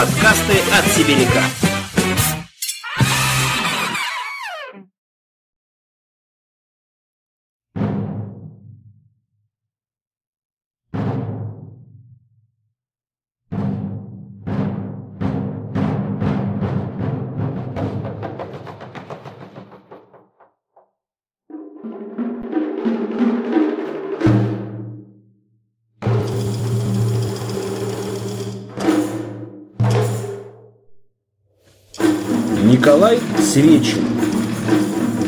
Подкасты от Сибиряка. Николай Свечин.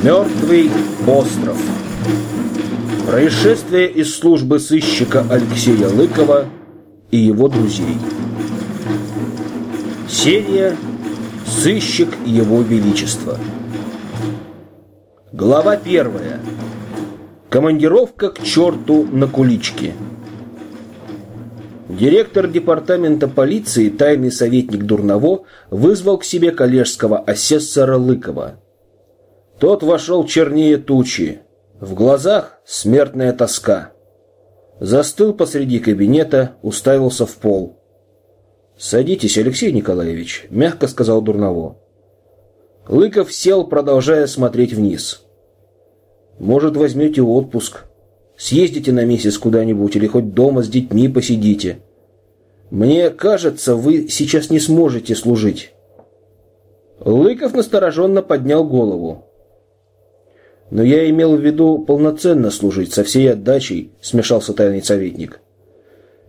Мертвый остров. Происшествие из службы сыщика Алексея Лыкова и его друзей. Серия «Сыщик Его Величества». Глава первая. Командировка к черту на куличке. Директор департамента полиции, тайный советник Дурново, вызвал к себе коллежского асессора Лыкова. Тот вошел чернее тучи. В глазах смертная тоска. Застыл посреди кабинета, уставился в пол. «Садитесь, Алексей Николаевич», — мягко сказал Дурново. Лыков сел, продолжая смотреть вниз. «Может, возьмете отпуск?» Съездите на месяц куда-нибудь или хоть дома с детьми посидите. Мне кажется, вы сейчас не сможете служить. Лыков настороженно поднял голову. Но я имел в виду полноценно служить, со всей отдачей, смешался тайный советник.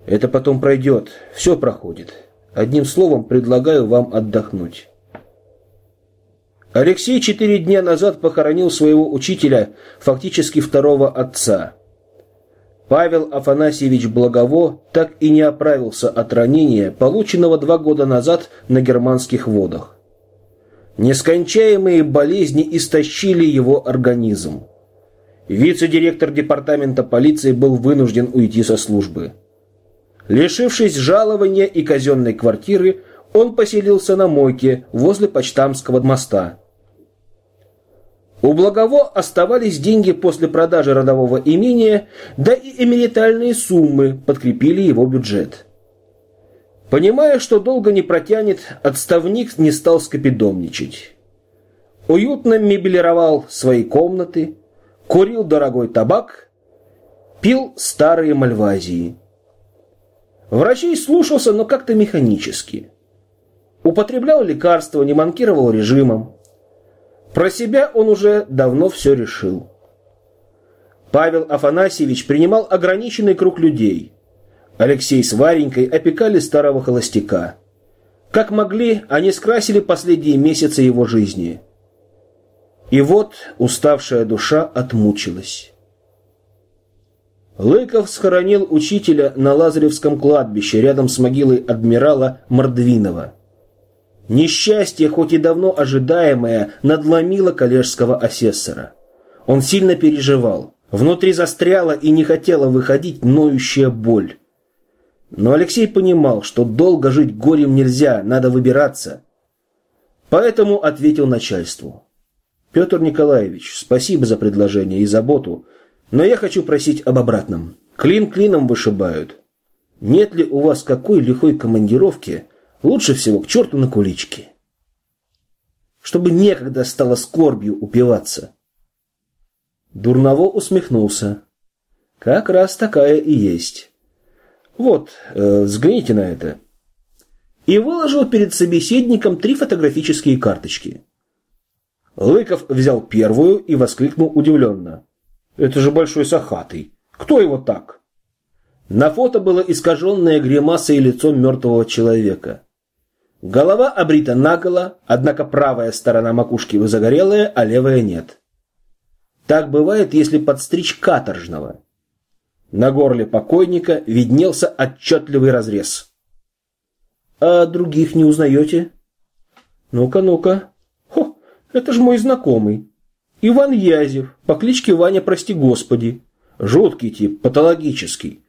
Это потом пройдет, все проходит. Одним словом, предлагаю вам отдохнуть. Алексей четыре дня назад похоронил своего учителя, фактически второго отца. Павел Афанасьевич Благово так и не оправился от ранения, полученного два года назад на германских водах. Нескончаемые болезни истощили его организм. Вице-директор департамента полиции был вынужден уйти со службы. Лишившись жалования и казенной квартиры, он поселился на мойке возле Почтамского моста – у Благово оставались деньги после продажи родового имения, да и эмеритальные суммы подкрепили его бюджет. Понимая, что долго не протянет, отставник не стал скопидомничать. Уютно мебелировал свои комнаты, курил дорогой табак, пил старые мальвазии. Врачей слушался, но как-то механически. Употреблял лекарства, не манкировал режимом. Про себя он уже давно все решил. Павел Афанасьевич принимал ограниченный круг людей. Алексей с Варенькой опекали старого холостяка. Как могли, они скрасили последние месяцы его жизни. И вот уставшая душа отмучилась. Лыков схоронил учителя на Лазаревском кладбище рядом с могилой адмирала Мордвинова. Несчастье, хоть и давно ожидаемое, надломило коллежского асессора. Он сильно переживал. Внутри застряла и не хотела выходить ноющая боль. Но Алексей понимал, что долго жить горем нельзя, надо выбираться. Поэтому ответил начальству. «Петр Николаевич, спасибо за предложение и заботу, но я хочу просить об обратном. Клин клином вышибают. Нет ли у вас какой лихой командировки, Лучше всего к черту на кулички. Чтобы некогда стало скорбью упиваться. Дурново усмехнулся. Как раз такая и есть. Вот, э, взгляните на это. И выложил перед собеседником три фотографические карточки. Лыков взял первую и воскликнул удивленно. «Это же Большой Сахатый. Кто его так?» На фото было искаженное гримасой лицо мертвого человека. Голова обрита наголо, однако правая сторона макушки загорелая, а левая нет. Так бывает, если подстричь каторжного. На горле покойника виднелся отчетливый разрез. «А других не узнаете?» «Ну-ка, ну-ка. Хо, это же мой знакомый. Иван Язев, по кличке Ваня, прости господи. Жуткий тип, патологический.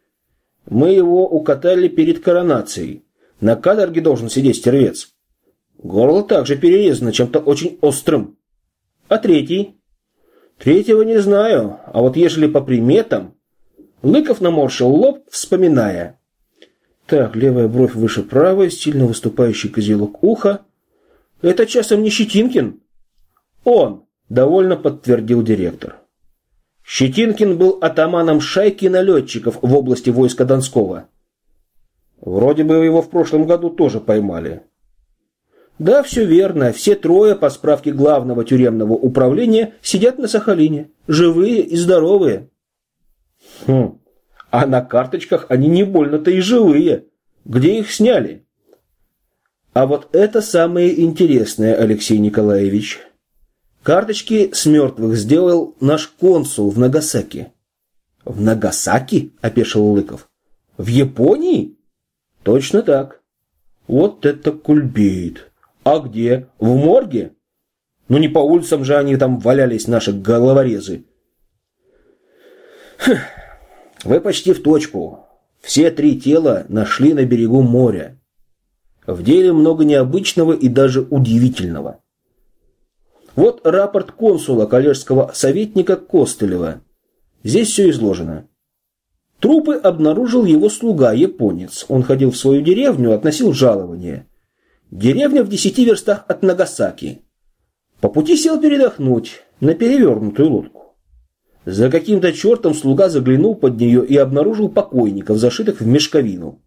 Мы его укатали перед коронацией. На каторге должен сидеть стервец. Горло также перерезано чем-то очень острым. А третий? Третьего не знаю, а вот ежели по приметам... Лыков наморщил лоб, вспоминая. Так, левая бровь выше правой, сильно выступающий козелок уха. Это часом не Щетинкин? Он, довольно подтвердил директор. Щетинкин был атаманом шайки налетчиков в области войска Донского. Вроде бы его в прошлом году тоже поймали. Да, все верно. Все трое, по справке главного тюремного управления, сидят на Сахалине. Живые и здоровые. Хм. А на карточках они не больно-то и живые. Где их сняли? А вот это самое интересное, Алексей Николаевич. Карточки с мертвых сделал наш консул в Нагасаки. В Нагасаки? Опешил Лыков. В Японии? Точно так. Вот это кульбит. А где? В морге? Ну не по улицам же они там валялись, наши головорезы. Хм. Вы почти в точку. Все три тела нашли на берегу моря. В деле много необычного и даже удивительного. Вот рапорт консула коллежского советника Костылева. Здесь все изложено. Трупы обнаружил его слуга, японец. Он ходил в свою деревню, относил жалование. Деревня в десяти верстах от Нагасаки. По пути сел передохнуть на перевернутую лодку. За каким-то чертом слуга заглянул под нее и обнаружил покойников, зашитых в мешковину.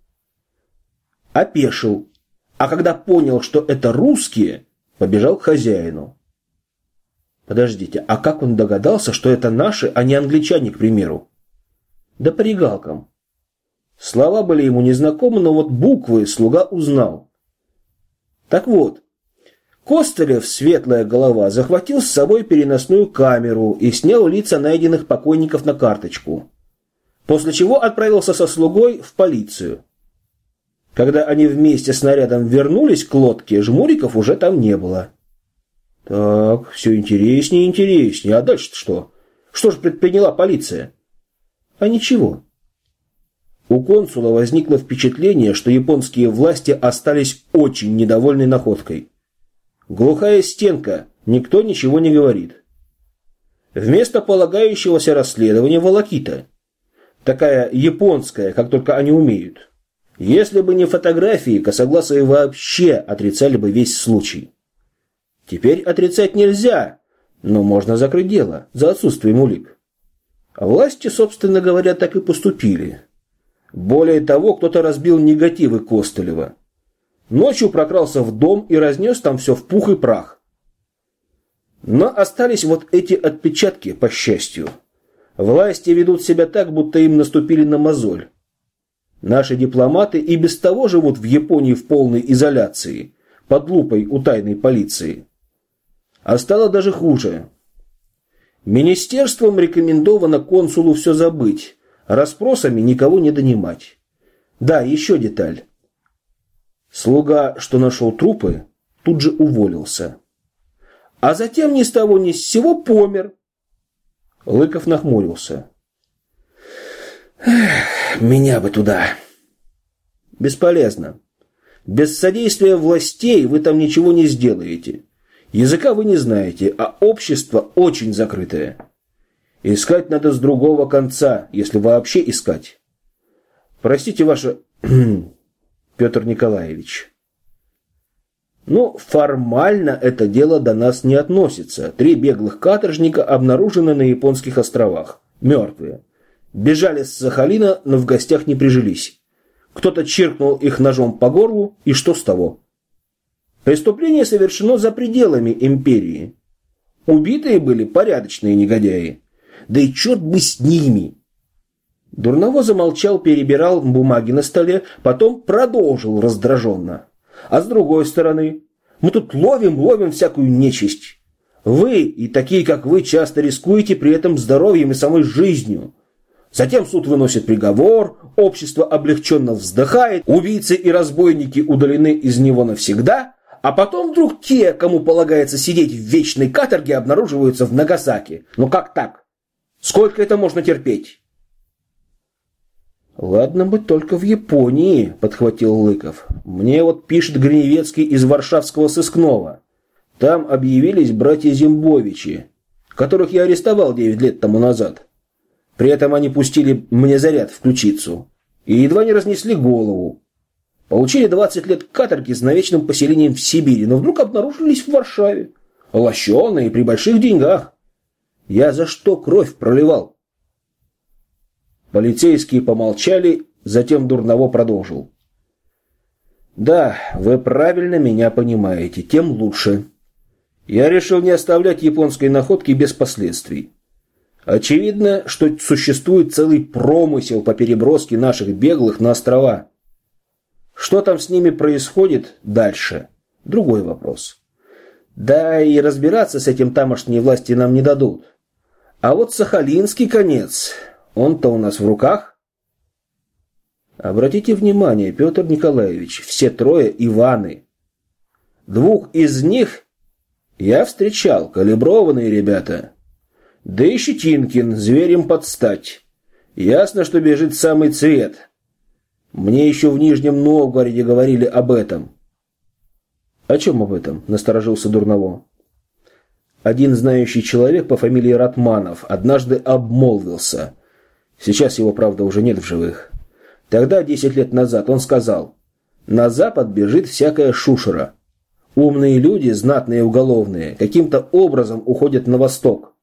Опешил, а когда понял, что это русские, побежал к хозяину. Подождите, а как он догадался, что это наши, а не англичане, к примеру? Да по регалкам. Слова были ему незнакомы, но вот буквы слуга узнал. Так вот, Костылев, светлая голова, захватил с собой переносную камеру и снял лица найденных покойников на карточку. После чего отправился со слугой в полицию. Когда они вместе с нарядом вернулись к лодке, жмуриков уже там не было. Так, все интереснее и интереснее. А дальше что? Что же предприняла полиция? А ничего. У консула возникло впечатление, что японские власти остались очень недовольны находкой. Глухая стенка, никто ничего не говорит. Вместо полагающегося расследования волокита. Такая японская, как только они умеют. Если бы не фотографии, косогласые вообще отрицали бы весь случай. Теперь отрицать нельзя, но можно закрыть дело за отсутствием улик. Власти, собственно говоря, так и поступили. Более того, кто-то разбил негативы Костылева. Ночью прокрался в дом и разнес там все в пух и прах. Но остались вот эти отпечатки, по счастью. Власти ведут себя так, будто им наступили на мозоль. Наши дипломаты и без того живут в Японии в полной изоляции, под лупой у тайной полиции. А стало даже хуже. Министерством рекомендовано консулу все забыть, расспросами никого не донимать. Да, еще деталь. Слуга, что нашел трупы, тут же уволился. А затем ни с того ни с сего помер. Лыков нахмурился. меня бы туда. Бесполезно. Без содействия властей вы там ничего не сделаете. Языка вы не знаете, а общество очень закрытое. Искать надо с другого конца, если вообще искать. Простите, ваше... Петр Николаевич. Ну, формально это дело до нас не относится. Три беглых каторжника обнаружены на японских островах. Мертвые. Бежали с Сахалина, но в гостях не прижились. Кто-то чиркнул их ножом по горлу, и что с того? Преступление совершено за пределами империи. Убитые были порядочные негодяи. Да и черт бы с ними! Дурново замолчал, перебирал бумаги на столе, потом продолжил раздраженно. А с другой стороны, мы тут ловим, ловим всякую нечисть. Вы и такие, как вы, часто рискуете при этом здоровьем и самой жизнью. Затем суд выносит приговор, общество облегченно вздыхает, убийцы и разбойники удалены из него навсегда, а потом вдруг те, кому полагается сидеть в вечной каторге, обнаруживаются в Нагасаки. Ну как так? Сколько это можно терпеть? «Ладно бы только в Японии», — подхватил Лыков. «Мне вот пишет Гриневецкий из Варшавского сыскного. Там объявились братья Зимбовичи, которых я арестовал девять лет тому назад. При этом они пустили мне заряд в ключицу и едва не разнесли голову. Получили 20 лет каторги с навечным поселением в Сибири, но вдруг обнаружились в Варшаве. Лощеные при больших деньгах. Я за что кровь проливал? Полицейские помолчали, затем Дурново продолжил. Да, вы правильно меня понимаете, тем лучше. Я решил не оставлять японской находки без последствий. Очевидно, что существует целый промысел по переброске наших беглых на острова. Что там с ними происходит дальше? Другой вопрос. Да и разбираться с этим тамошние власти нам не дадут. А вот Сахалинский конец, он-то у нас в руках. Обратите внимание, Петр Николаевич, все трое Иваны. Двух из них я встречал, калиброванные ребята. Да и Щетинкин, зверем подстать. Ясно, что бежит самый цвет. Мне еще в Нижнем Новгороде говорили об этом. О чем об этом? Насторожился Дурново. Один знающий человек по фамилии Ратманов однажды обмолвился. Сейчас его, правда, уже нет в живых. Тогда, десять лет назад, он сказал, «На запад бежит всякая шушера. Умные люди, знатные уголовные, каким-то образом уходят на восток».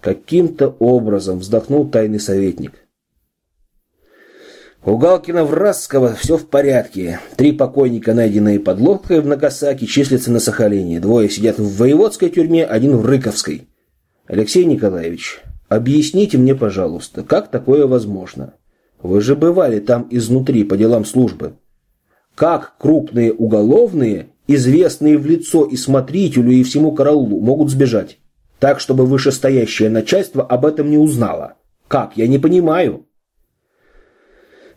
«Каким-то образом», — вздохнул тайный советник. У Галкина-Вразского все в порядке. Три покойника, найденные под лодкой в Нагасаки, числятся на Сахалине. Двое сидят в воеводской тюрьме, один в Рыковской. Алексей Николаевич, объясните мне, пожалуйста, как такое возможно? Вы же бывали там изнутри по делам службы. Как крупные уголовные, известные в лицо и смотрителю, и всему караулу, могут сбежать? Так, чтобы вышестоящее начальство об этом не узнало. Как? Я не понимаю.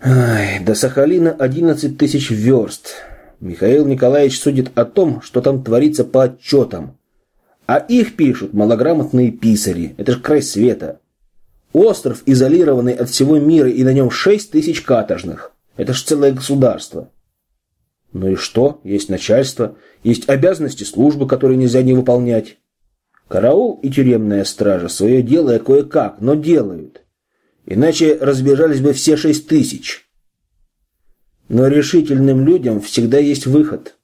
Ай, до Сахалина 11 тысяч верст. Михаил Николаевич судит о том, что там творится по отчетам. А их пишут малограмотные писари. Это же край света. Остров, изолированный от всего мира, и на нем шесть тысяч каторжных. Это ж целое государство. Ну и что? Есть начальство, есть обязанности службы, которые нельзя не выполнять. Караул и тюремная стража свое дело кое-как, но делают. Иначе разбежались бы все шесть тысяч. Но решительным людям всегда есть выход.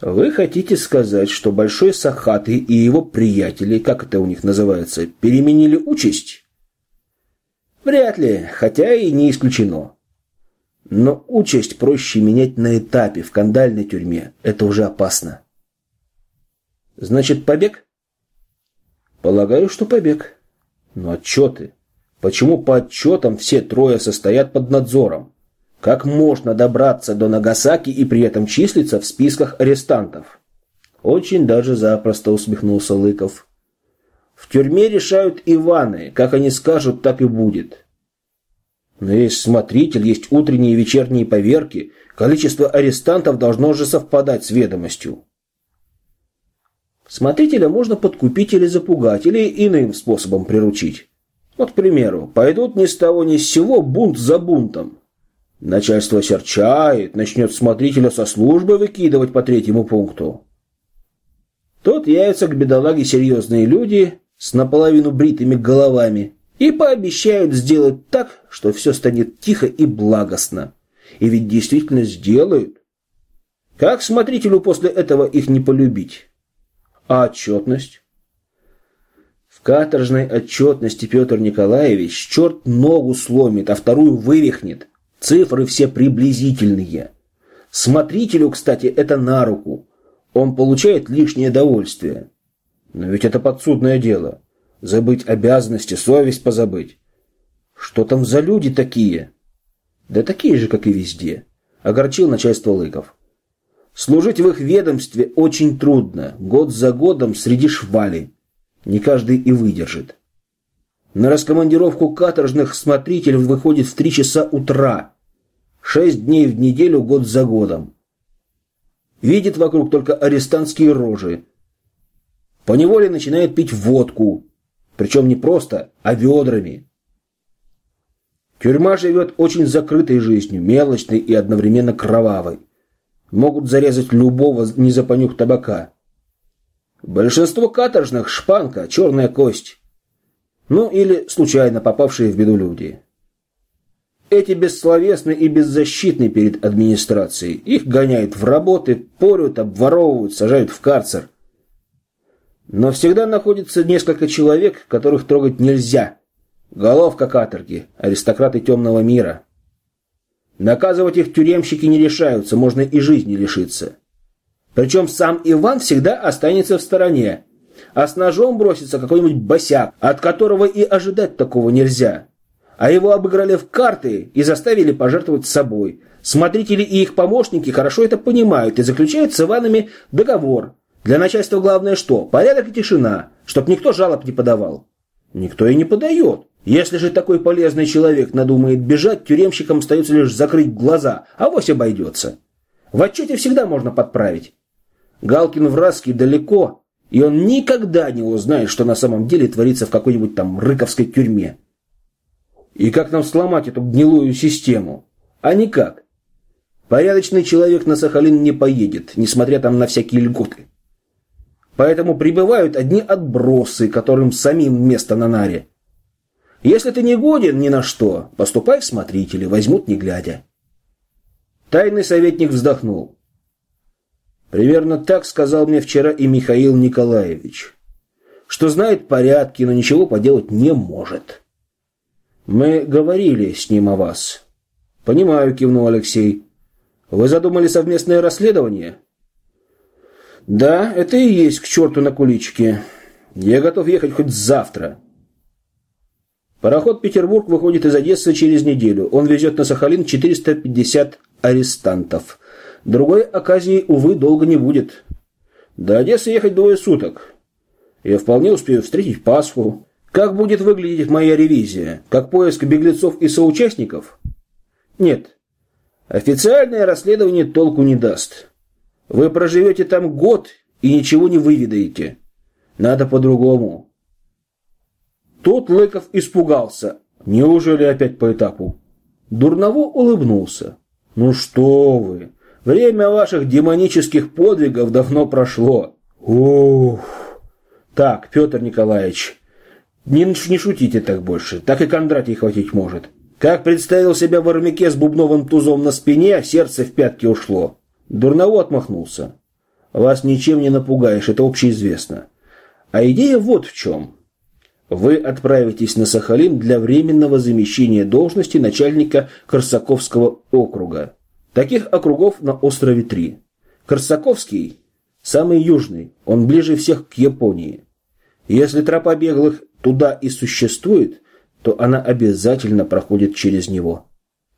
Вы хотите сказать, что Большой Сахаты и его приятели, как это у них называется, переменили участь? Вряд ли, хотя и не исключено. Но участь проще менять на этапе в кандальной тюрьме. Это уже опасно. Значит, побег? Полагаю, что побег. Но отчеты. Почему по отчетам все трое состоят под надзором? Как можно добраться до Нагасаки и при этом числиться в списках арестантов? Очень даже запросто усмехнулся Лыков. В тюрьме решают Иваны, как они скажут, так и будет. Но есть смотритель, есть утренние и вечерние поверки, количество арестантов должно же совпадать с ведомостью. Смотрителя можно подкупить или запугать, или иным способом приручить. Вот, к примеру, пойдут ни с того ни с сего бунт за бунтом. Начальство серчает, начнет смотрителя со службы выкидывать по третьему пункту. Тут явятся к бедолаге серьезные люди с наполовину бритыми головами и пообещают сделать так, что все станет тихо и благостно. И ведь действительно сделают. Как смотрителю после этого их не полюбить? А отчетность? Каторжной отчетности Петр Николаевич черт ногу сломит, а вторую вывихнет. Цифры все приблизительные. Смотрителю, кстати, это на руку. Он получает лишнее довольствие. Но ведь это подсудное дело. Забыть обязанности, совесть позабыть. Что там за люди такие? Да такие же, как и везде. Огорчил начальство Лыков. Служить в их ведомстве очень трудно. Год за годом среди швали. Не каждый и выдержит. На раскомандировку каторжных смотритель выходит в три часа утра. Шесть дней в неделю, год за годом. Видит вокруг только арестантские рожи. Поневоле начинает пить водку. Причем не просто, а ведрами. Тюрьма живет очень закрытой жизнью, мелочной и одновременно кровавой. Могут зарезать любого не за понюх табака. Большинство каторжных – шпанка, черная кость. Ну или случайно попавшие в беду люди. Эти бессловесны и беззащитны перед администрацией. Их гоняют в работы, порют, обворовывают, сажают в карцер. Но всегда находится несколько человек, которых трогать нельзя. Головка каторги, аристократы темного мира. Наказывать их тюремщики не решаются, можно и жизни лишиться. Причем сам Иван всегда останется в стороне, а с ножом бросится какой-нибудь босяк, от которого и ожидать такого нельзя. А его обыграли в карты и заставили пожертвовать собой. Смотрители и их помощники хорошо это понимают и заключают с Иванами договор. Для начальства главное что? Порядок и тишина, чтоб никто жалоб не подавал. Никто и не подает. Если же такой полезный человек надумает бежать, тюремщикам остается лишь закрыть глаза, а вось обойдется. В отчете всегда можно подправить. Галкин в Раске далеко, и он никогда не узнает, что на самом деле творится в какой-нибудь там рыковской тюрьме. И как нам сломать эту гнилую систему? А никак. Порядочный человек на Сахалин не поедет, несмотря там на всякие льготы. Поэтому прибывают одни отбросы, которым самим место на наре. Если ты не годен ни на что, поступай в смотрители, возьмут не глядя. Тайный советник вздохнул. Примерно так сказал мне вчера и Михаил Николаевич, что знает порядки, но ничего поделать не может. Мы говорили с ним о вас. Понимаю, кивнул Алексей. Вы задумали совместное расследование? Да, это и есть к черту на куличке. Я готов ехать хоть завтра. Пароход «Петербург» выходит из Одессы через неделю. Он везет на Сахалин 450 арестантов. Другой оказии, увы, долго не будет. До Одессы ехать двое суток. Я вполне успею встретить Пасху. Как будет выглядеть моя ревизия? Как поиск беглецов и соучастников? Нет. Официальное расследование толку не даст. Вы проживете там год и ничего не выведаете. Надо по-другому. Тут Лыков испугался. Неужели опять по этапу? Дурново улыбнулся. Ну что вы, время ваших демонических подвигов давно прошло. Ух. Так, Петр Николаевич, не, не шутите так больше, так и Кондратий хватить может. Как представил себя в армяке с бубновым тузом на спине, сердце в пятки ушло. Дурново отмахнулся. Вас ничем не напугаешь, это общеизвестно. А идея вот в чем. Вы отправитесь на Сахалин для временного замещения должности начальника Корсаковского округа. Таких округов на острове три. Корсаковский – самый южный, он ближе всех к Японии. Если тропа беглых туда и существует, то она обязательно проходит через него.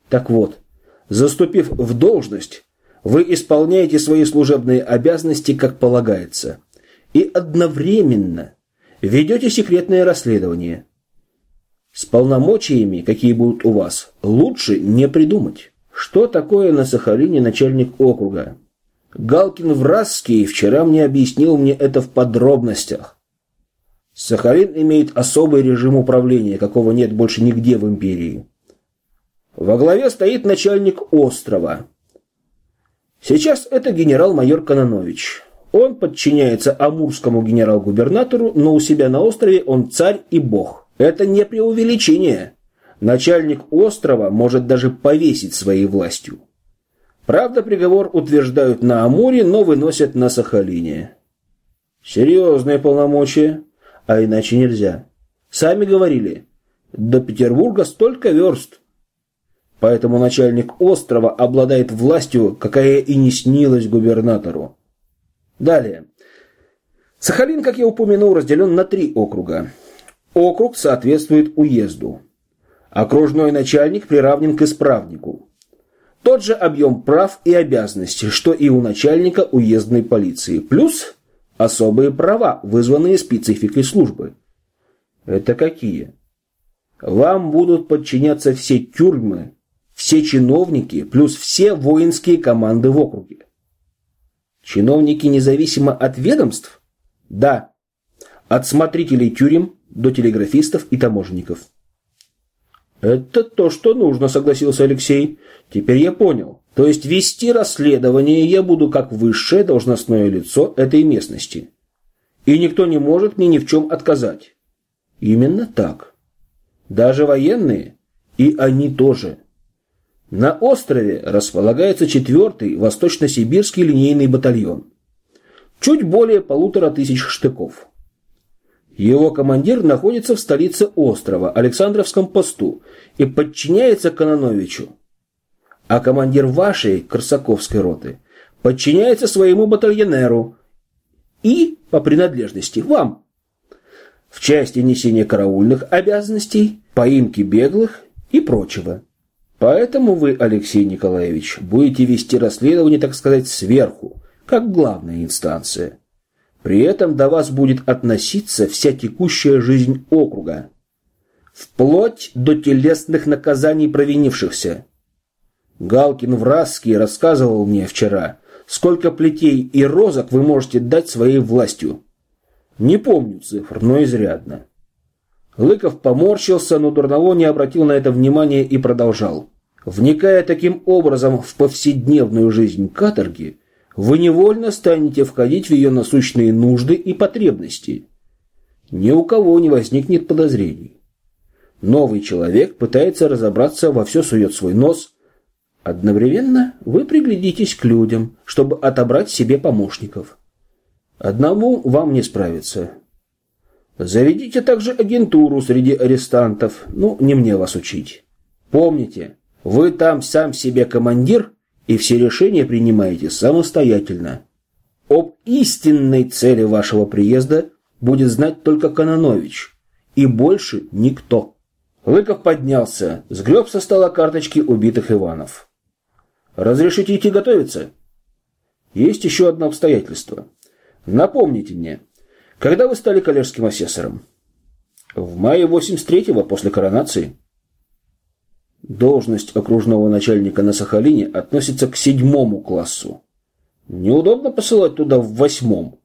Так вот, заступив в должность, вы исполняете свои служебные обязанности как полагается. И одновременно – ведете секретное расследование. С полномочиями, какие будут у вас, лучше не придумать. Что такое на Сахалине начальник округа? Галкин Вразский вчера мне объяснил мне это в подробностях. Сахалин имеет особый режим управления, какого нет больше нигде в империи. Во главе стоит начальник острова. Сейчас это генерал-майор Кононович. Он подчиняется амурскому генерал-губернатору, но у себя на острове он царь и бог. Это не преувеличение. Начальник острова может даже повесить своей властью. Правда, приговор утверждают на Амуре, но выносят на Сахалине. Серьезные полномочия, а иначе нельзя. Сами говорили, до Петербурга столько верст. Поэтому начальник острова обладает властью, какая и не снилась губернатору. Далее. Сахалин, как я упомянул, разделен на три округа. Округ соответствует уезду. Окружной начальник приравнен к исправнику. Тот же объем прав и обязанностей, что и у начальника уездной полиции. Плюс особые права, вызванные спецификой службы. Это какие? Вам будут подчиняться все тюрьмы, все чиновники, плюс все воинские команды в округе. Чиновники независимо от ведомств? Да. От смотрителей тюрем до телеграфистов и таможенников. Это то, что нужно, согласился Алексей. Теперь я понял. То есть вести расследование я буду как высшее должностное лицо этой местности. И никто не может мне ни в чем отказать. Именно так. Даже военные. И они тоже. На острове располагается 4-й Восточно-Сибирский линейный батальон. Чуть более полутора тысяч штыков. Его командир находится в столице острова, Александровском посту, и подчиняется Кононовичу. А командир вашей, Корсаковской роты, подчиняется своему батальонеру и, по принадлежности, вам. В части несения караульных обязанностей, поимки беглых и прочего. Поэтому вы, Алексей Николаевич, будете вести расследование, так сказать, сверху, как главная инстанция. При этом до вас будет относиться вся текущая жизнь округа, вплоть до телесных наказаний провинившихся. Галкин Вразский рассказывал мне вчера, сколько плетей и розок вы можете дать своей властью. Не помню цифр, но изрядно. Лыков поморщился, но Дурново не обратил на это внимания и продолжал. Вникая таким образом в повседневную жизнь каторги, вы невольно станете входить в ее насущные нужды и потребности. Ни у кого не возникнет подозрений. Новый человек пытается разобраться, во все сует свой нос. Одновременно вы приглядитесь к людям, чтобы отобрать себе помощников. Одному вам не справиться. Заведите также агентуру среди арестантов. Ну, не мне вас учить. Помните, вы там сам себе командир и все решения принимаете самостоятельно. Об истинной цели вашего приезда будет знать только Кононович, и больше никто. Лыков поднялся, сгреб со стола карточки убитых Иванов. «Разрешите идти готовиться?» «Есть еще одно обстоятельство. Напомните мне, когда вы стали коллежским асессором?» «В мае 83-го, после коронации». Должность окружного начальника на Сахалине относится к седьмому классу. Неудобно посылать туда в восьмом.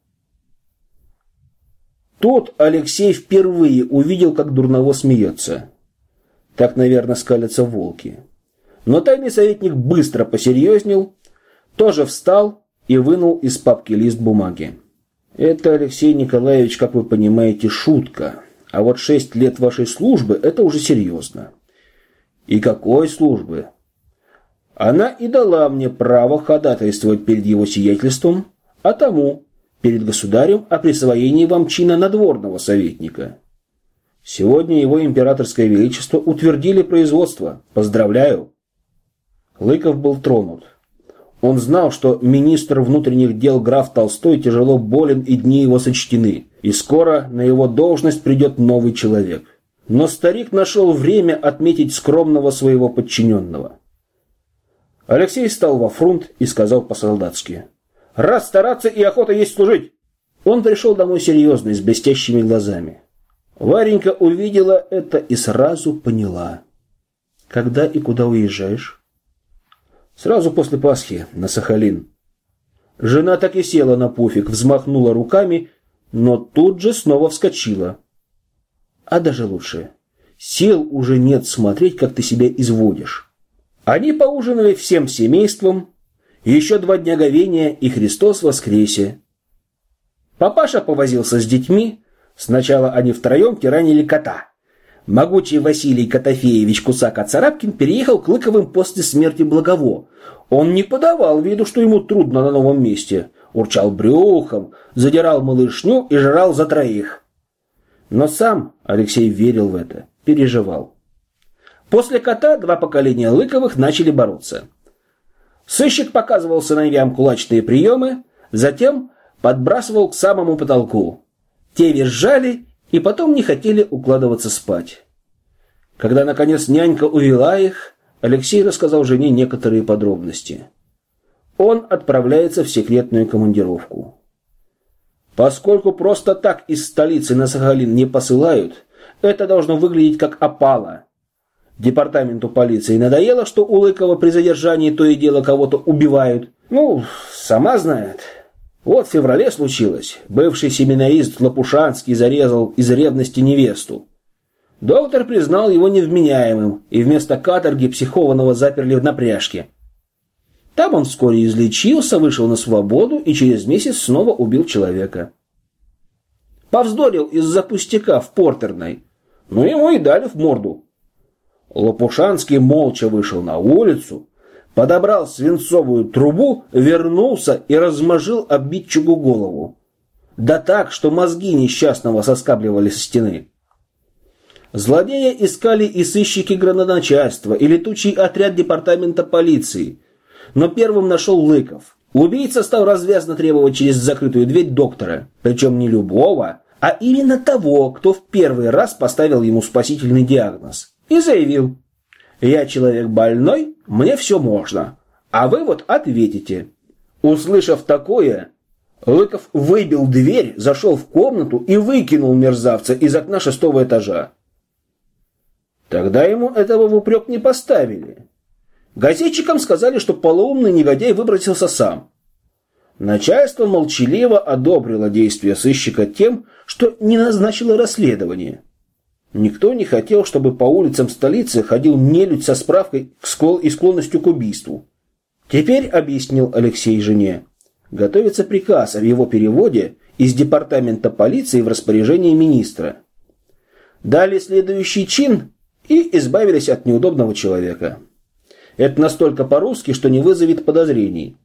Тут Алексей впервые увидел, как Дурново смеется. Так, наверное, скалятся волки. Но тайный советник быстро посерьезнел, тоже встал и вынул из папки лист бумаги. Это, Алексей Николаевич, как вы понимаете, шутка. А вот шесть лет вашей службы – это уже серьезно. И какой службы? Она и дала мне право ходатайствовать перед его сиятельством, а тому перед государем о присвоении вам чина надворного советника. Сегодня его императорское величество утвердили производство. Поздравляю. Лыков был тронут. Он знал, что министр внутренних дел граф Толстой тяжело болен и дни его сочтены, и скоро на его должность придет новый человек. Но старик нашел время отметить скромного своего подчиненного. Алексей стал во фронт и сказал по-солдатски. «Раз стараться и охота есть служить!» Он пришел домой серьезный, с блестящими глазами. Варенька увидела это и сразу поняла. «Когда и куда уезжаешь?» «Сразу после Пасхи, на Сахалин». Жена так и села на пуфик, взмахнула руками, но тут же снова вскочила. А даже лучше. Сил уже нет смотреть, как ты себя изводишь. Они поужинали всем семейством, еще два дня говения и Христос воскресе. Папаша повозился с детьми. Сначала они втроем тиранили кота. Могучий Василий Котофеевич Кусак-Царапкин переехал к Лыковым после смерти Благово. Он не подавал виду, что ему трудно на новом месте. Урчал брюхом, задирал малышню и жрал за троих. Но сам Алексей верил в это, переживал. После кота два поколения Лыковых начали бороться. Сыщик показывал сыновьям кулачные приемы, затем подбрасывал к самому потолку. Те визжали и потом не хотели укладываться спать. Когда, наконец, нянька увела их, Алексей рассказал жене некоторые подробности. Он отправляется в секретную командировку. Поскольку просто так из столицы на Сахалин не посылают, это должно выглядеть как опала. Департаменту полиции надоело, что у Лыкова при задержании то и дело кого-то убивают. Ну, сама знает. Вот в феврале случилось. Бывший семинарист Лопушанский зарезал из ревности невесту. Доктор признал его невменяемым и вместо каторги психованного заперли в напряжке. Там он вскоре излечился, вышел на свободу и через месяц снова убил человека. Повздорил из-за пустяка в портерной, но ему и дали в морду. Лопушанский молча вышел на улицу, подобрал свинцовую трубу, вернулся и размажил обидчику голову. Да так, что мозги несчастного соскабливали со стены. Злодея искали и сыщики градоначальства, и летучий отряд департамента полиции. Но первым нашел Лыков. Убийца стал развязно требовать через закрытую дверь доктора. Причем не любого, а именно того, кто в первый раз поставил ему спасительный диагноз. И заявил, «Я человек больной, мне все можно, а вы вот ответите». Услышав такое, Лыков выбил дверь, зашел в комнату и выкинул мерзавца из окна шестого этажа. Тогда ему этого в упрек не поставили. Газетчикам сказали, что полоумный негодяй выбросился сам. Начальство молчаливо одобрило действия сыщика тем, что не назначило расследование. Никто не хотел, чтобы по улицам столицы ходил нелюдь со справкой и склонностью к убийству. Теперь, объяснил Алексей жене, готовится приказ о его переводе из департамента полиции в распоряжение министра. Далее следующий чин и избавились от неудобного человека. Это настолько по-русски, что не вызовет подозрений.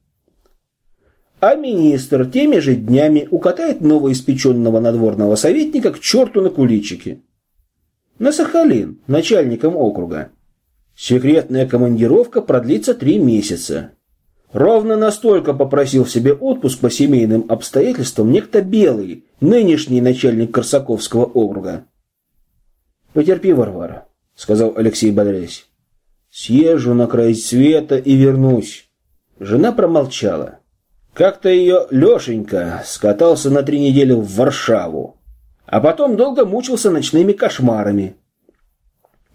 А министр теми же днями укатает новоиспеченного надворного советника к черту на куличики. На Сахалин, начальником округа. Секретная командировка продлится три месяца. Ровно настолько попросил себе отпуск по семейным обстоятельствам некто Белый, нынешний начальник Корсаковского округа. Потерпи, Варвара сказал Алексей бодрясь. Съезжу на край света и вернусь. Жена промолчала. Как-то ее Лешенька скатался на три недели в Варшаву, а потом долго мучился ночными кошмарами.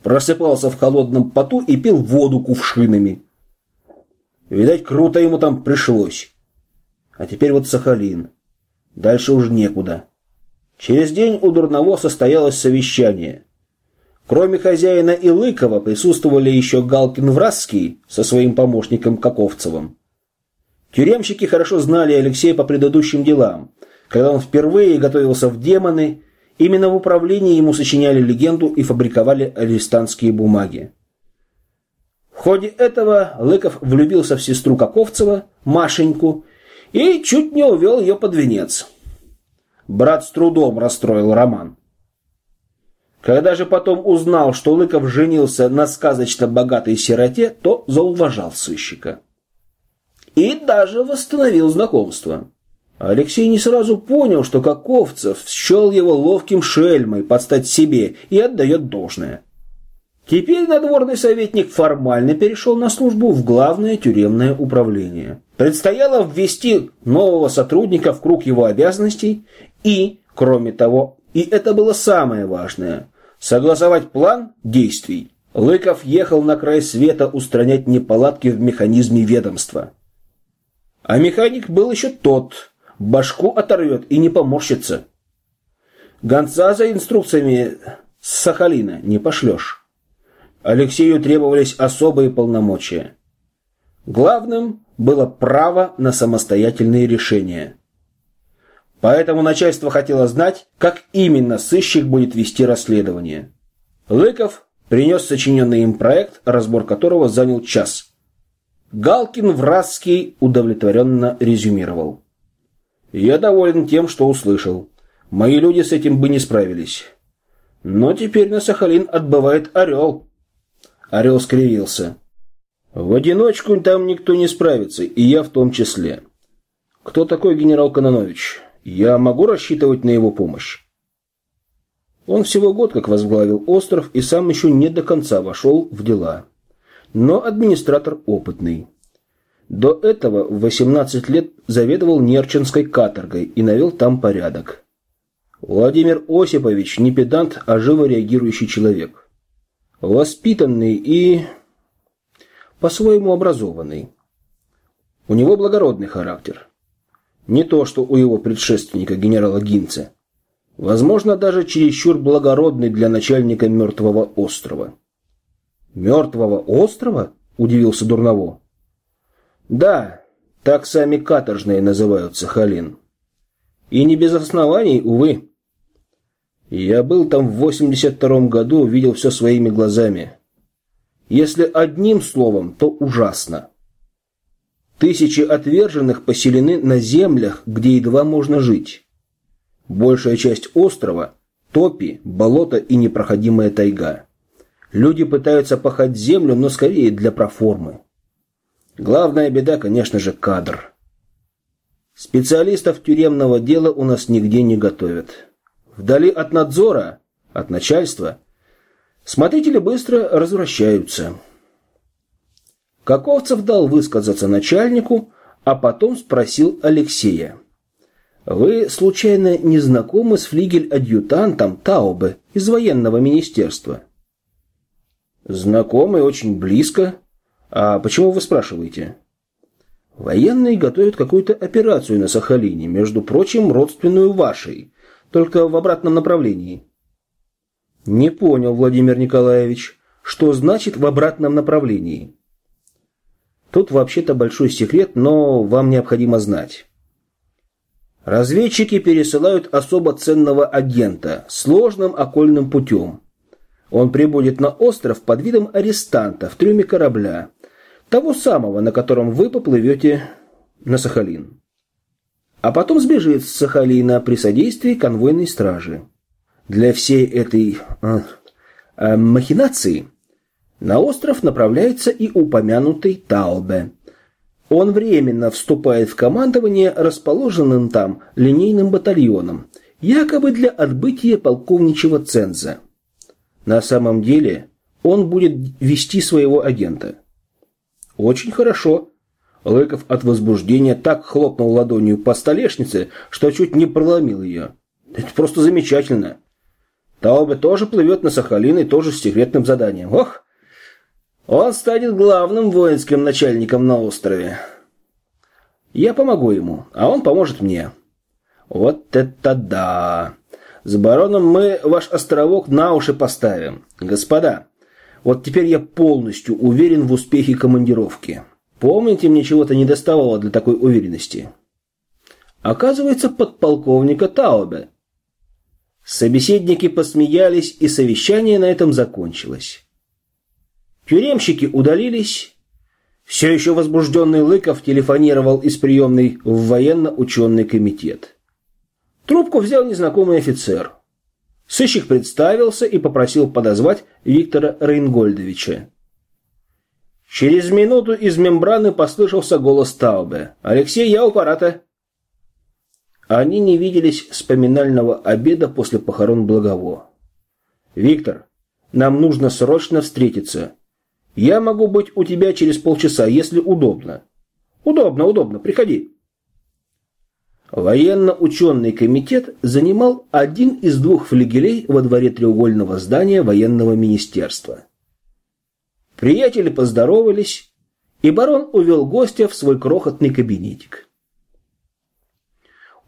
Просыпался в холодном поту и пил воду кувшинами. Видать, круто ему там пришлось. А теперь вот Сахалин. Дальше уж некуда. Через день у Дурново состоялось совещание. Кроме хозяина и Лыкова присутствовали еще Галкин-Вразский со своим помощником Каковцевым. Тюремщики хорошо знали Алексея по предыдущим делам. Когда он впервые готовился в демоны, именно в управлении ему сочиняли легенду и фабриковали арестантские бумаги. В ходе этого Лыков влюбился в сестру Каковцева, Машеньку, и чуть не увел ее под венец. Брат с трудом расстроил роман. Когда же потом узнал, что Лыков женился на сказочно богатой сироте, то зауважал сыщика. И даже восстановил знакомство. Алексей не сразу понял, что Каковцев счел его ловким шельмой подстать себе и отдает должное. Теперь надворный советник формально перешел на службу в главное тюремное управление. Предстояло ввести нового сотрудника в круг его обязанностей и, кроме того, и это было самое важное, согласовать план действий. Лыков ехал на край света устранять неполадки в механизме ведомства. А механик был еще тот, башку оторвет и не поморщится. Гонца за инструкциями с Сахалина не пошлешь. Алексею требовались особые полномочия. Главным было право на самостоятельные решения. Поэтому начальство хотело знать, как именно сыщик будет вести расследование. Лыков принес сочиненный им проект, разбор которого занял час. Галкин Вразский удовлетворенно резюмировал. «Я доволен тем, что услышал. Мои люди с этим бы не справились. Но теперь на Сахалин отбывает Орел». Орел скривился. «В одиночку там никто не справится, и я в том числе. Кто такой генерал Кононович?» Я могу рассчитывать на его помощь? Он всего год как возглавил остров и сам еще не до конца вошел в дела. Но администратор опытный. До этого в 18 лет заведовал Нерчинской каторгой и навел там порядок. Владимир Осипович не педант, а живо реагирующий человек. Воспитанный и по-своему образованный. У него благородный характер. Не то, что у его предшественника генерала Гинца. Возможно, даже чересчур благородный для начальника мертвого острова. «Мертвого острова?» – удивился Дурново. «Да, так сами каторжные называют Сахалин. И не без оснований, увы. Я был там в 82-м году, видел все своими глазами. Если одним словом, то ужасно. Тысячи отверженных поселены на землях, где едва можно жить. Большая часть острова – топи, болото и непроходимая тайга. Люди пытаются пахать землю, но скорее для проформы. Главная беда, конечно же, кадр. Специалистов тюремного дела у нас нигде не готовят. Вдали от надзора, от начальства, смотрители быстро развращаются. Каковцев дал высказаться начальнику, а потом спросил Алексея. «Вы, случайно, не знакомы с флигель-адъютантом Таубе из военного министерства?» «Знакомы очень близко. А почему вы спрашиваете?» «Военные готовят какую-то операцию на Сахалине, между прочим, родственную вашей, только в обратном направлении». «Не понял, Владимир Николаевич, что значит в обратном направлении?» Тут вообще-то большой секрет, но вам необходимо знать. Разведчики пересылают особо ценного агента сложным окольным путем. Он прибудет на остров под видом арестанта в трюме корабля, того самого, на котором вы поплывете на Сахалин. А потом сбежит с Сахалина при содействии конвойной стражи. Для всей этой э, э, махинации на остров направляется и упомянутый Таубе. Он временно вступает в командование расположенным там линейным батальоном, якобы для отбытия полковничьего ценза. На самом деле он будет вести своего агента. Очень хорошо. Лыков от возбуждения так хлопнул ладонью по столешнице, что чуть не проломил ее. Это просто замечательно. Таубе тоже плывет на Сахалин и тоже с секретным заданием. Ох, он станет главным воинским начальником на острове. Я помогу ему, а он поможет мне. Вот это да! С бароном мы ваш островок на уши поставим. Господа, вот теперь я полностью уверен в успехе командировки. Помните, мне чего-то не доставало для такой уверенности? Оказывается, подполковника Таубе. Собеседники посмеялись, и совещание на этом закончилось. Тюремщики удалились. Все еще возбужденный Лыков телефонировал из приемной в военно-ученый комитет. Трубку взял незнакомый офицер. Сыщик представился и попросил подозвать Виктора Рейнгольдовича. Через минуту из мембраны послышался голос Таубе. «Алексей, я у аппарата». Они не виделись с поминального обеда после похорон Благово. «Виктор, нам нужно срочно встретиться. Я могу быть у тебя через полчаса, если удобно. Удобно, удобно, приходи. Военно-ученый комитет занимал один из двух флигелей во дворе треугольного здания военного министерства. Приятели поздоровались, и барон увел гостя в свой крохотный кабинетик.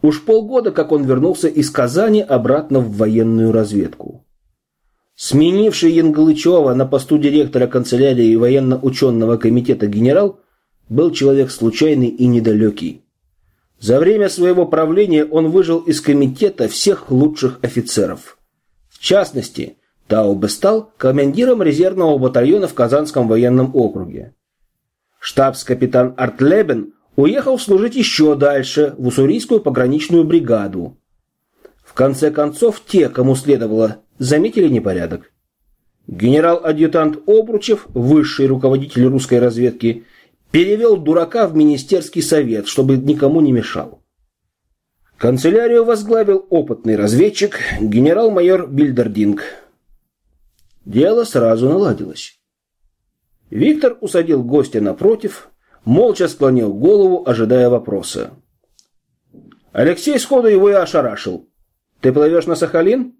Уж полгода, как он вернулся из Казани обратно в военную разведку. Сменивший Янгалычева на посту директора канцелярии военно-ученого комитета генерал был человек случайный и недалекий. За время своего правления он выжил из комитета всех лучших офицеров. В частности, Таубе стал командиром резервного батальона в Казанском военном округе. Штабс-капитан Артлебен уехал служить еще дальше, в Уссурийскую пограничную бригаду. В конце концов, те, кому следовало заметили непорядок. Генерал-адъютант Обручев, высший руководитель русской разведки, перевел дурака в министерский совет, чтобы никому не мешал. Канцелярию возглавил опытный разведчик генерал-майор Бильдердинг. Дело сразу наладилось. Виктор усадил гостя напротив, молча склонил голову, ожидая вопроса. Алексей сходу его и ошарашил. «Ты плывешь на Сахалин?»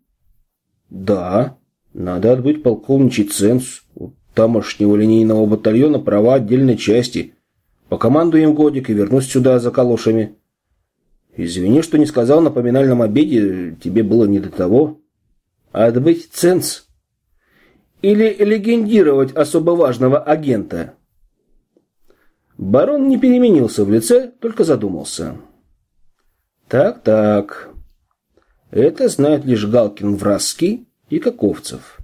Да, надо отбыть полковничий ценз у тамошнего линейного батальона права отдельной части. По команду им годик и вернусь сюда за калошами. Извини, что не сказал на поминальном обеде, тебе было не до того. Отбыть ценз? Или легендировать особо важного агента? Барон не переменился в лице, только задумался. Так-так, это знает лишь Галкин Вразский и Каковцев.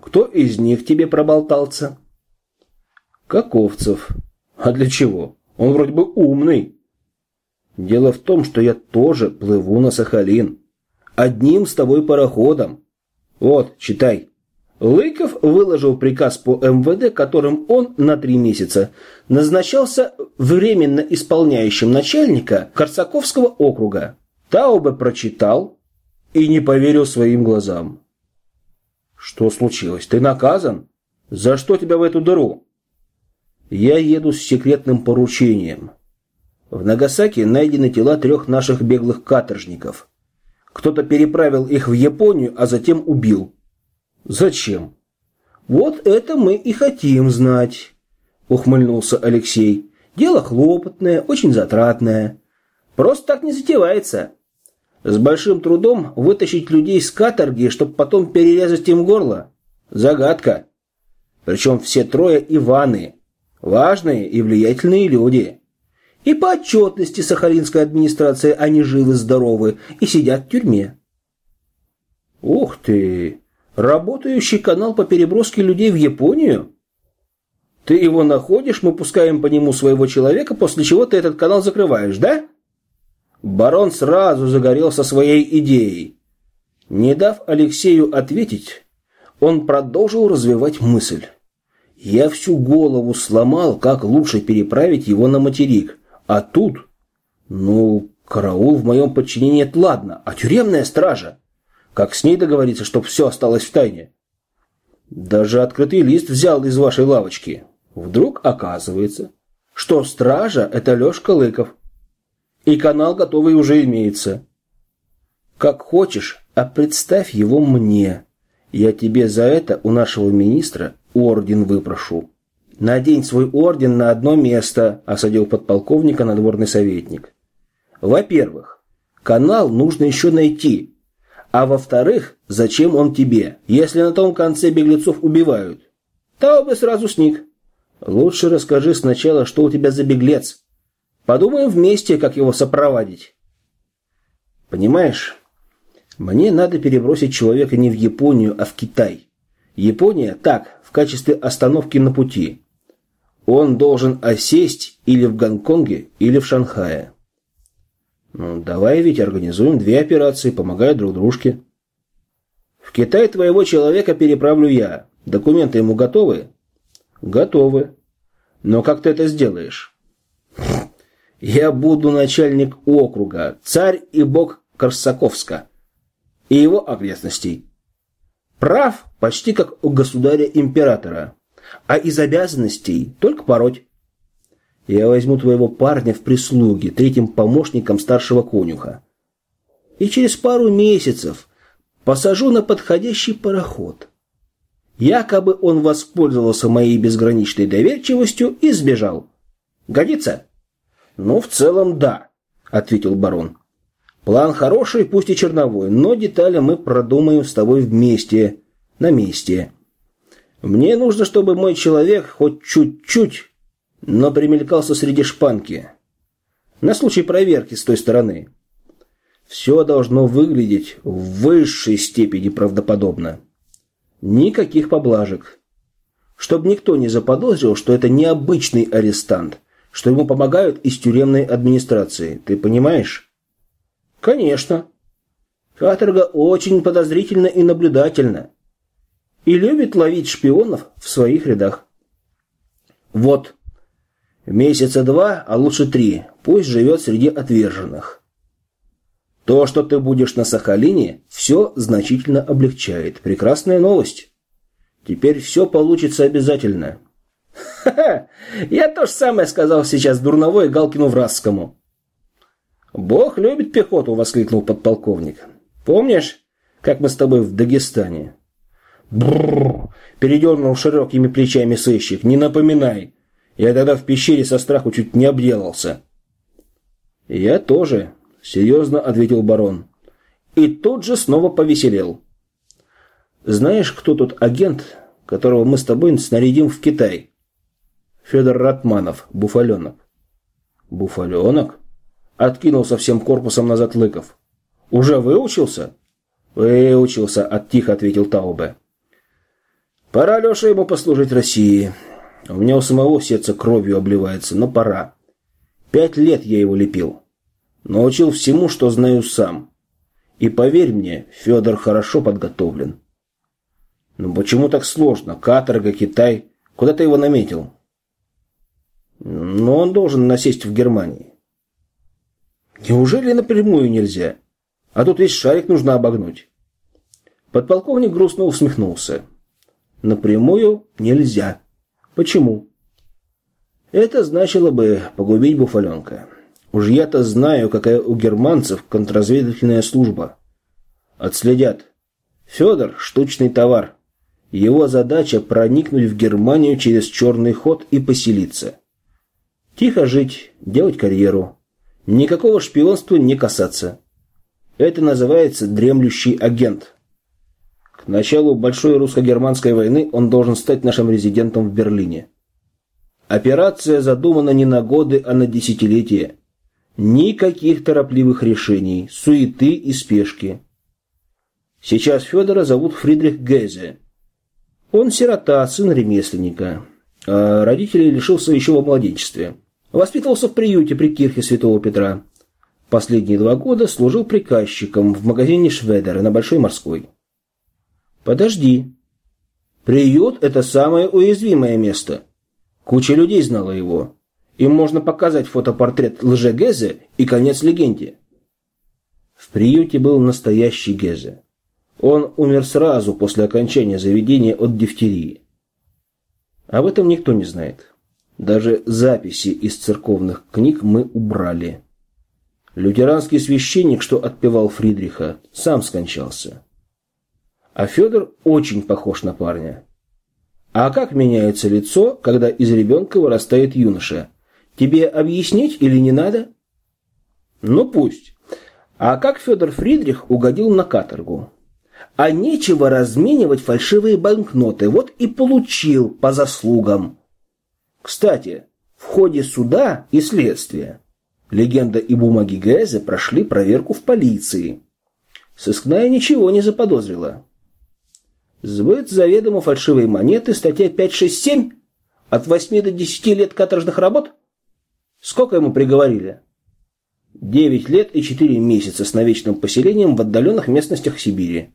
Кто из них тебе проболтался? Каковцев. А для чего? Он вроде бы умный. Дело в том, что я тоже плыву на Сахалин. Одним с тобой пароходом. Вот, читай. Лыков выложил приказ по МВД, которым он на три месяца назначался временно исполняющим начальника Корсаковского округа. Таубе прочитал и не поверил своим глазам. «Что случилось? Ты наказан? За что тебя в эту дыру?» «Я еду с секретным поручением. В Нагасаки найдены тела трех наших беглых каторжников. Кто-то переправил их в Японию, а затем убил. Зачем? Вот это мы и хотим знать, ухмыльнулся Алексей. Дело хлопотное, очень затратное. Просто так не затевается. С большим трудом вытащить людей с каторги, чтобы потом перерезать им горло. Загадка. Причем все трое Иваны. Важные и влиятельные люди. И по отчетности сахалинской администрации они живы-здоровы и сидят в тюрьме. Ух ты! Работающий канал по переброске людей в Японию? Ты его находишь, мы пускаем по нему своего человека, после чего ты этот канал закрываешь, да? Барон сразу загорелся своей идеей. Не дав Алексею ответить, он продолжил развивать мысль. Я всю голову сломал, как лучше переправить его на материк. А тут... Ну, караул в моем подчинении ладно, а тюремная стража? Как с ней договориться, чтобы все осталось в тайне? Даже открытый лист взял из вашей лавочки. Вдруг оказывается, что стража – это Лешка Лыков. И канал готовый уже имеется. Как хочешь, а представь его мне. Я тебе за это у нашего министра орден выпрошу. Надень свой орден на одно место, осадил подполковника надворный советник. Во-первых, канал нужно еще найти, а во-вторых, зачем он тебе, если на том конце беглецов убивают? Тау бы сразу сник. Лучше расскажи сначала, что у тебя за беглец. Подумаем вместе, как его сопроводить. Понимаешь, мне надо перебросить человека не в Японию, а в Китай. Япония так, в качестве остановки на пути. Он должен осесть или в Гонконге, или в Шанхае. Ну, давай ведь организуем две операции, помогая друг дружке. В Китай твоего человека переправлю я. Документы ему готовы? Готовы. Но как ты это сделаешь? Я буду начальник округа, царь и бог Корсаковска и его окрестностей. Прав почти как у государя-императора, а из обязанностей только пороть. Я возьму твоего парня в прислуги, третьим помощником старшего конюха. И через пару месяцев посажу на подходящий пароход. Якобы он воспользовался моей безграничной доверчивостью и сбежал. Годится? Ну, в целом, да, ответил барон. План хороший, пусть и черновой, но детали мы продумаем с тобой вместе, на месте. Мне нужно, чтобы мой человек хоть чуть-чуть но примелькался среди шпанки. На случай проверки с той стороны. Все должно выглядеть в высшей степени правдоподобно. Никаких поблажек. Чтобы никто не заподозрил, что это необычный арестант, что ему помогают из тюремной администрации. Ты понимаешь? Конечно. Каторга очень подозрительна и наблюдательна. И любит ловить шпионов в своих рядах. Вот. Месяца два, а лучше три. Пусть живет среди отверженных. То, что ты будешь на Сахалине, все значительно облегчает. Прекрасная новость. Теперь все получится обязательно. Я то же самое сказал сейчас Дурновой Галкину Вразскому. «Бог любит пехоту!» — воскликнул подполковник. «Помнишь, как мы с тобой в Дагестане?» Бррр! передернул широкими плечами сыщик. «Не напоминай! Я тогда в пещере со страху чуть не обделался. Я тоже, серьезно ответил барон. И тут же снова повеселел. Знаешь, кто тут агент, которого мы с тобой снарядим в Китай? Федор Ратманов, буфаленок. Буфаленок? Откинулся всем корпусом назад Лыков. Уже выучился? Выучился, от тихо ответил Таубе. Пора, Леша, ему послужить России. У меня у самого сердце кровью обливается, но пора. Пять лет я его лепил. Научил всему, что знаю сам. И поверь мне, Федор хорошо подготовлен. Но почему так сложно? Каторга, Китай. Куда ты его наметил? Но он должен насесть в Германии. Неужели напрямую нельзя? А тут весь шарик нужно обогнуть. Подполковник грустно усмехнулся. Напрямую нельзя. Почему? Это значило бы погубить буфаленка. Уж я-то знаю, какая у германцев контрразведывательная служба. Отследят. Федор – штучный товар. Его задача – проникнуть в Германию через черный ход и поселиться. Тихо жить, делать карьеру. Никакого шпионства не касаться. Это называется дремлющий агент. К началу Большой русско-германской войны он должен стать нашим резидентом в Берлине. Операция задумана не на годы, а на десятилетия. Никаких торопливых решений, суеты и спешки. Сейчас Федора зовут Фридрих Гезе. Он сирота, сын ремесленника. А родителей лишился еще во младенчестве. Воспитывался в приюте при кирхе Святого Петра. Последние два года служил приказчиком в магазине Шведера на Большой Морской. Подожди. Приют – это самое уязвимое место. Куча людей знала его. Им можно показать фотопортрет лже-Гезе и конец легенде. В приюте был настоящий Гезе. Он умер сразу после окончания заведения от дифтерии. Об этом никто не знает. Даже записи из церковных книг мы убрали. Лютеранский священник, что отпевал Фридриха, сам скончался. А Федор очень похож на парня. А как меняется лицо, когда из ребенка вырастает юноша? Тебе объяснить или не надо? Ну пусть. А как Федор Фридрих угодил на каторгу? А нечего разменивать фальшивые банкноты, вот и получил по заслугам. Кстати, в ходе суда и следствия легенда и бумаги Гэза прошли проверку в полиции. Сыскная ничего не заподозрила. Сбыт заведомо фальшивой монеты, статья 567, от 8 до 10 лет каторжных работ? Сколько ему приговорили? 9 лет и 4 месяца с навечным поселением в отдаленных местностях Сибири.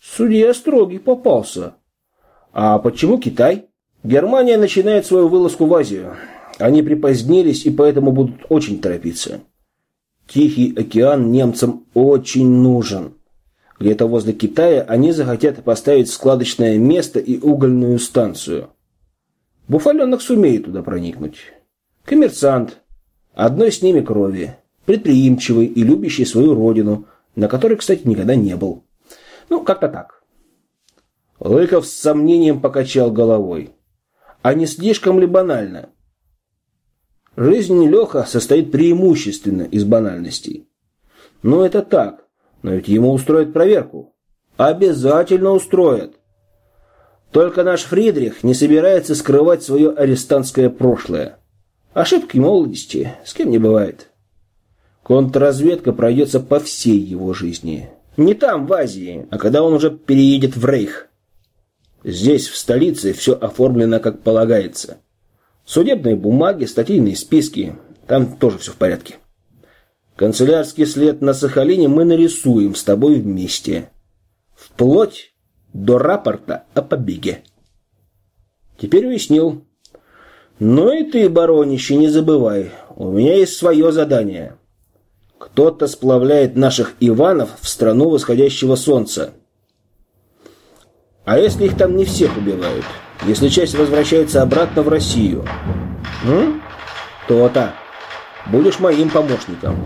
Судья строгий попался. А почему Китай? Германия начинает свою вылазку в Азию. Они припозднились и поэтому будут очень торопиться. Тихий океан немцам очень нужен. Где-то возле Китая они захотят поставить складочное место и угольную станцию. Буфаленок сумеет туда проникнуть. Коммерсант. Одной с ними крови. Предприимчивый и любящий свою родину, на которой, кстати, никогда не был. Ну, как-то так. Лыков с сомнением покачал головой. А не слишком ли банально? Жизнь Леха состоит преимущественно из банальностей. Ну, это так. Но ведь ему устроят проверку. Обязательно устроят. Только наш Фридрих не собирается скрывать свое арестантское прошлое. Ошибки молодости с кем не бывает. Контрразведка пройдется по всей его жизни. Не там, в Азии, а когда он уже переедет в Рейх. Здесь, в столице, все оформлено как полагается. Судебные бумаги, статейные списки. Там тоже все в порядке. Канцелярский след на Сахалине мы нарисуем с тобой вместе. Вплоть до рапорта о побеге. Теперь уяснил. Ну и ты, баронище, не забывай. У меня есть свое задание. Кто-то сплавляет наших Иванов в страну восходящего солнца. А если их там не всех убивают? Если часть возвращается обратно в Россию? То-то. Будешь моим помощником.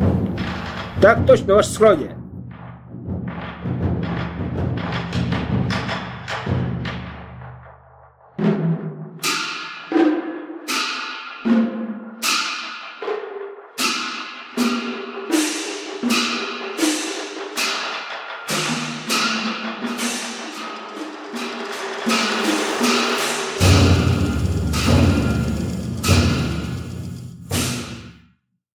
Так точно, ваше скроение.